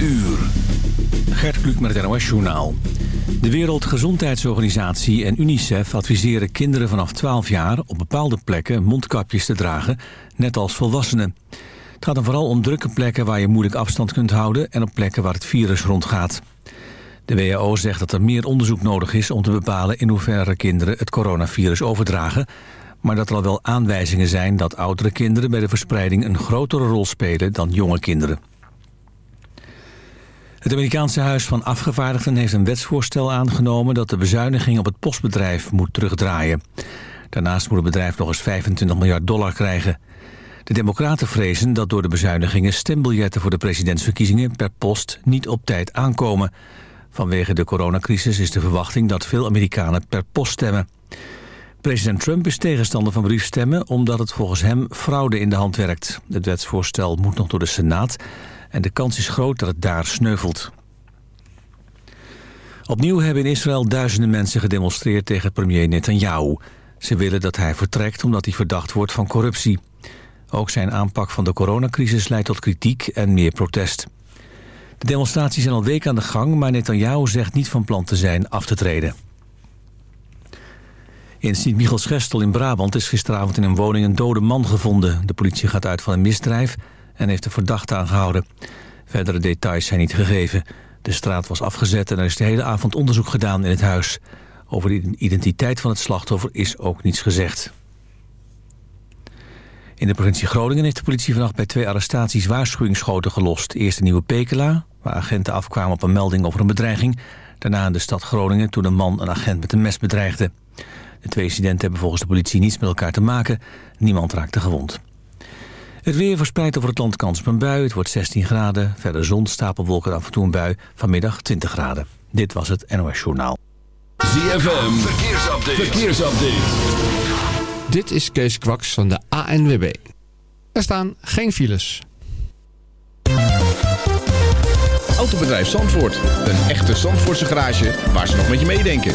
uur. Gert Kluk met het NOS Journaal. De Wereldgezondheidsorganisatie en UNICEF adviseren kinderen vanaf 12 jaar... op bepaalde plekken mondkapjes te dragen, net als volwassenen. Het gaat dan vooral om drukke plekken waar je moeilijk afstand kunt houden... en op plekken waar het virus rondgaat. De WHO zegt dat er meer onderzoek nodig is om te bepalen... in hoeverre kinderen het coronavirus overdragen... maar dat er al wel aanwijzingen zijn dat oudere kinderen... bij de verspreiding een grotere rol spelen dan jonge kinderen. Het Amerikaanse Huis van Afgevaardigden heeft een wetsvoorstel aangenomen... dat de bezuiniging op het postbedrijf moet terugdraaien. Daarnaast moet het bedrijf nog eens 25 miljard dollar krijgen. De democraten vrezen dat door de bezuinigingen... stembiljetten voor de presidentsverkiezingen per post niet op tijd aankomen. Vanwege de coronacrisis is de verwachting dat veel Amerikanen per post stemmen. President Trump is tegenstander van briefstemmen... omdat het volgens hem fraude in de hand werkt. Het wetsvoorstel moet nog door de Senaat en de kans is groot dat het daar sneuvelt. Opnieuw hebben in Israël duizenden mensen gedemonstreerd tegen premier Netanyahu. Ze willen dat hij vertrekt omdat hij verdacht wordt van corruptie. Ook zijn aanpak van de coronacrisis leidt tot kritiek en meer protest. De demonstraties zijn al weken aan de gang, maar Netanyahu zegt niet van plan te zijn af te treden. In Sint-Michels-Gestel in Brabant is gisteravond in een woning een dode man gevonden. De politie gaat uit van een misdrijf en heeft de verdachte aangehouden. Verdere details zijn niet gegeven. De straat was afgezet en er is de hele avond onderzoek gedaan in het huis. Over de identiteit van het slachtoffer is ook niets gezegd. In de provincie Groningen heeft de politie vannacht bij twee arrestaties waarschuwingsschoten gelost. Eerst in Nieuwe Pekela, waar agenten afkwamen op een melding over een bedreiging. Daarna in de stad Groningen toen een man een agent met een mes bedreigde. De twee incidenten hebben volgens de politie niets met elkaar te maken. Niemand raakte gewond. Het weer verspreidt over het land kans op een bui. Het wordt 16 graden. Verder zon, stapelwolken af en toe een bui. Vanmiddag 20 graden. Dit was het NOS Journaal. ZFM, verkeersupdate. verkeersupdate. Dit is Kees Kwaks van de ANWB. Er staan geen files. Autobedrijf Zandvoort. Een echte Zandvoortse garage waar ze nog met je meedenken.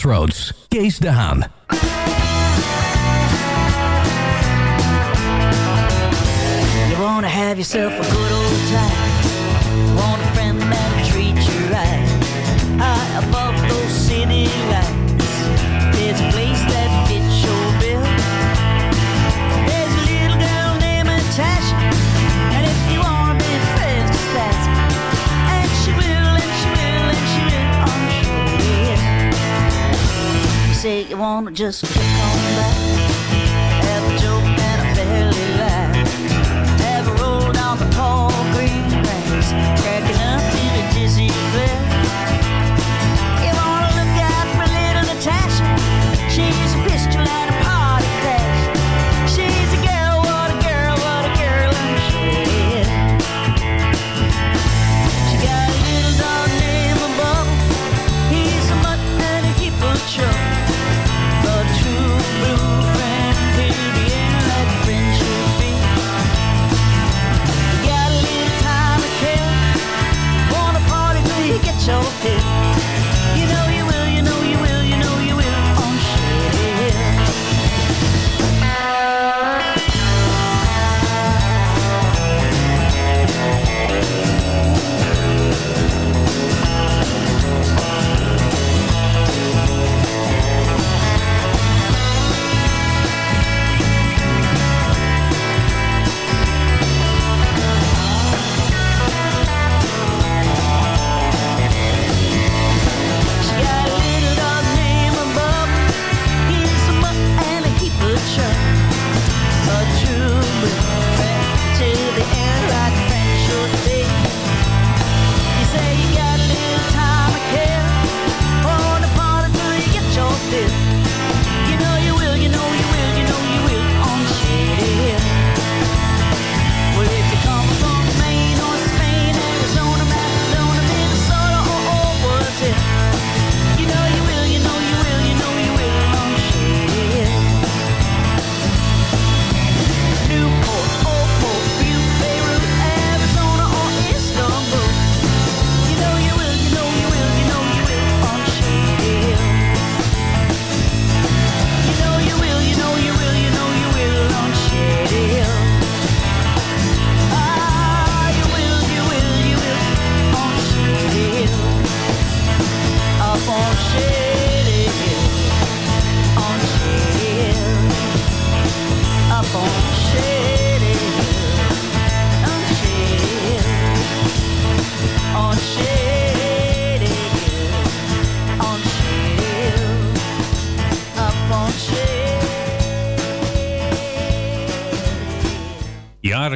Crossroads. Kees de Haan. You wanna have yourself a good old time. say you wanna just kick on back. Have a joke and a belly laugh. Have a roll down the tall green grass, cracking up in a dizzy glare.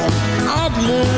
and I'd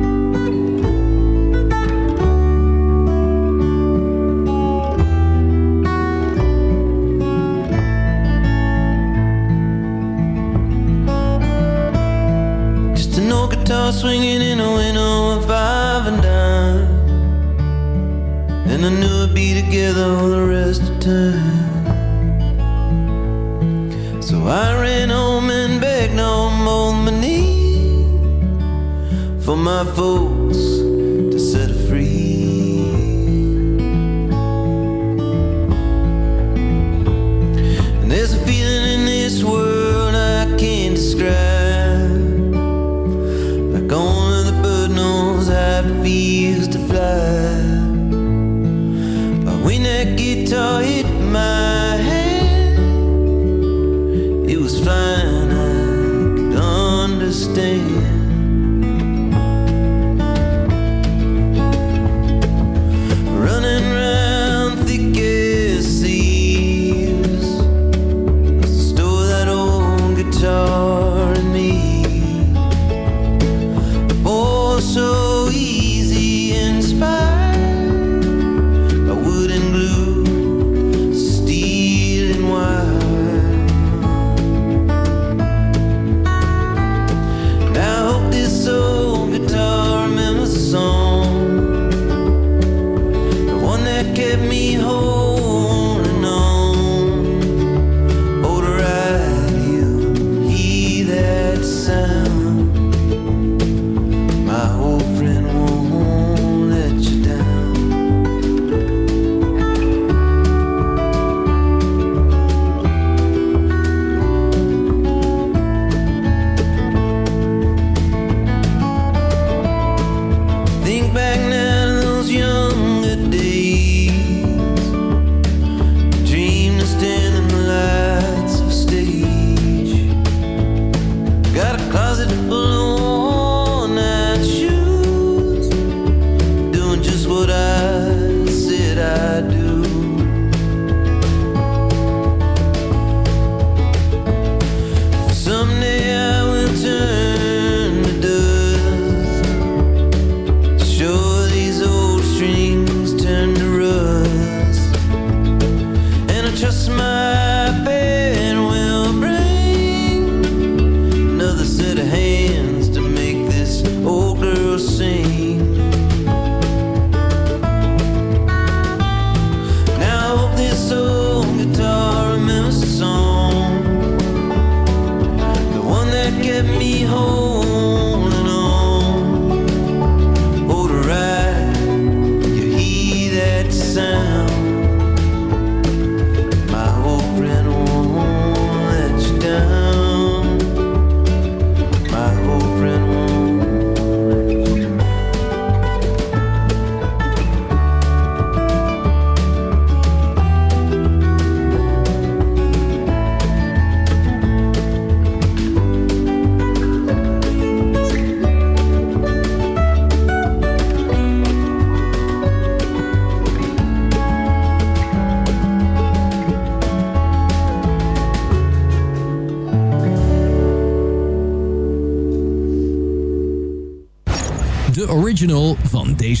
Guitar swinging in a window of five and dime. And I knew I'd be together all the rest of time. So I ran home and begged on both my knees for my folks to set free. And there's a feeling in this world I can't describe. Like only the bird knows how it feels to fly. But when that guitar hit my hand, it was fine, I could understand.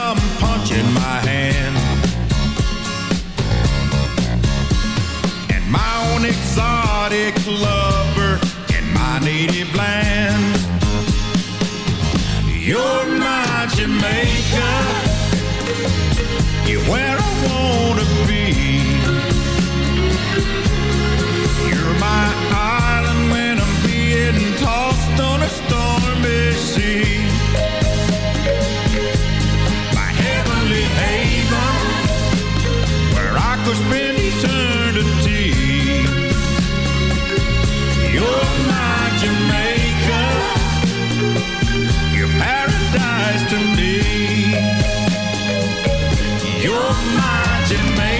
some punch in my hand. And my own exotic lover in my native land. You're my Jamaica. You wear my Jamaica.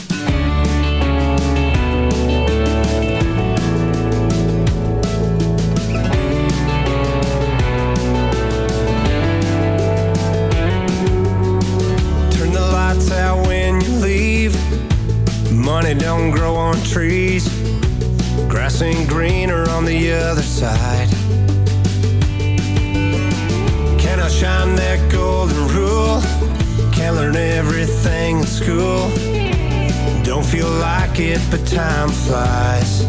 It, but time flies.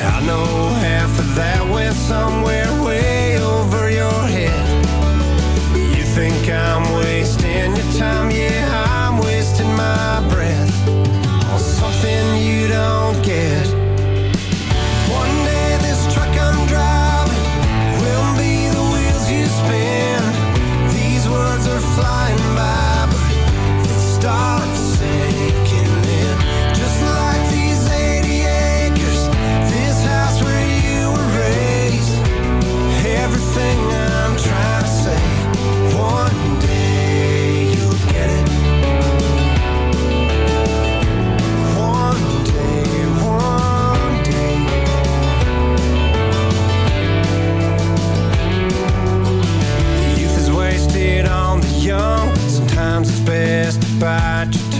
I know half of that went somewhere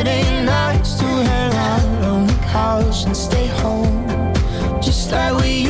Friday nights to hang out on the couch and stay home, just like we used.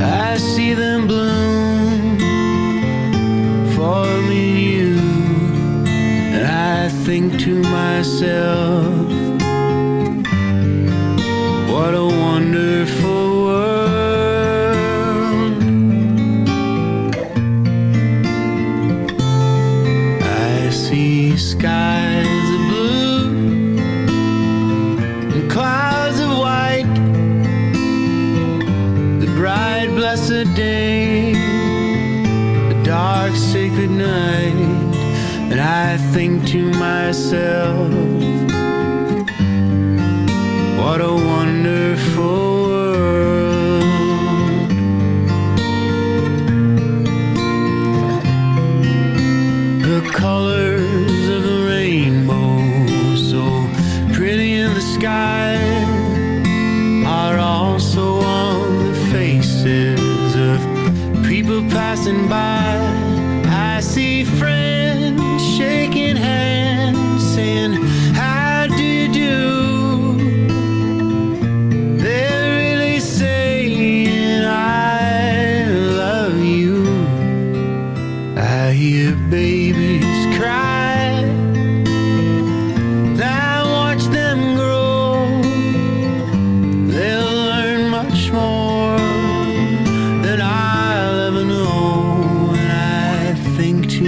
I see them bloom, forming you, and I think to myself, what a wonderful. myself.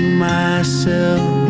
myself.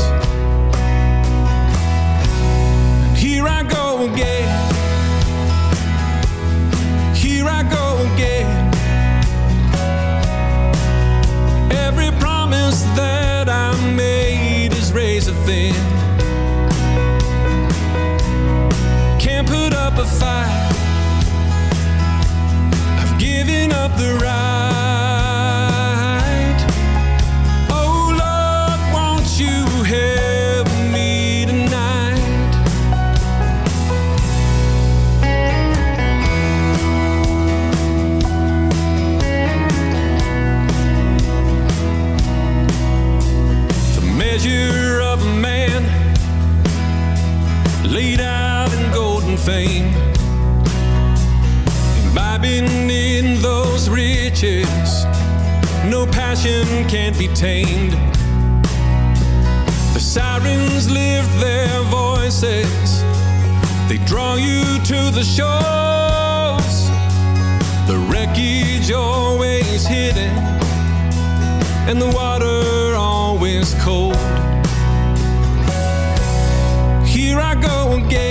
I've given up the right. Fame. Imbibing in those riches, no passion can't be tamed. The sirens lift their voices, they draw you to the shores. The wreckage always hidden, and the water always cold. Here I go again.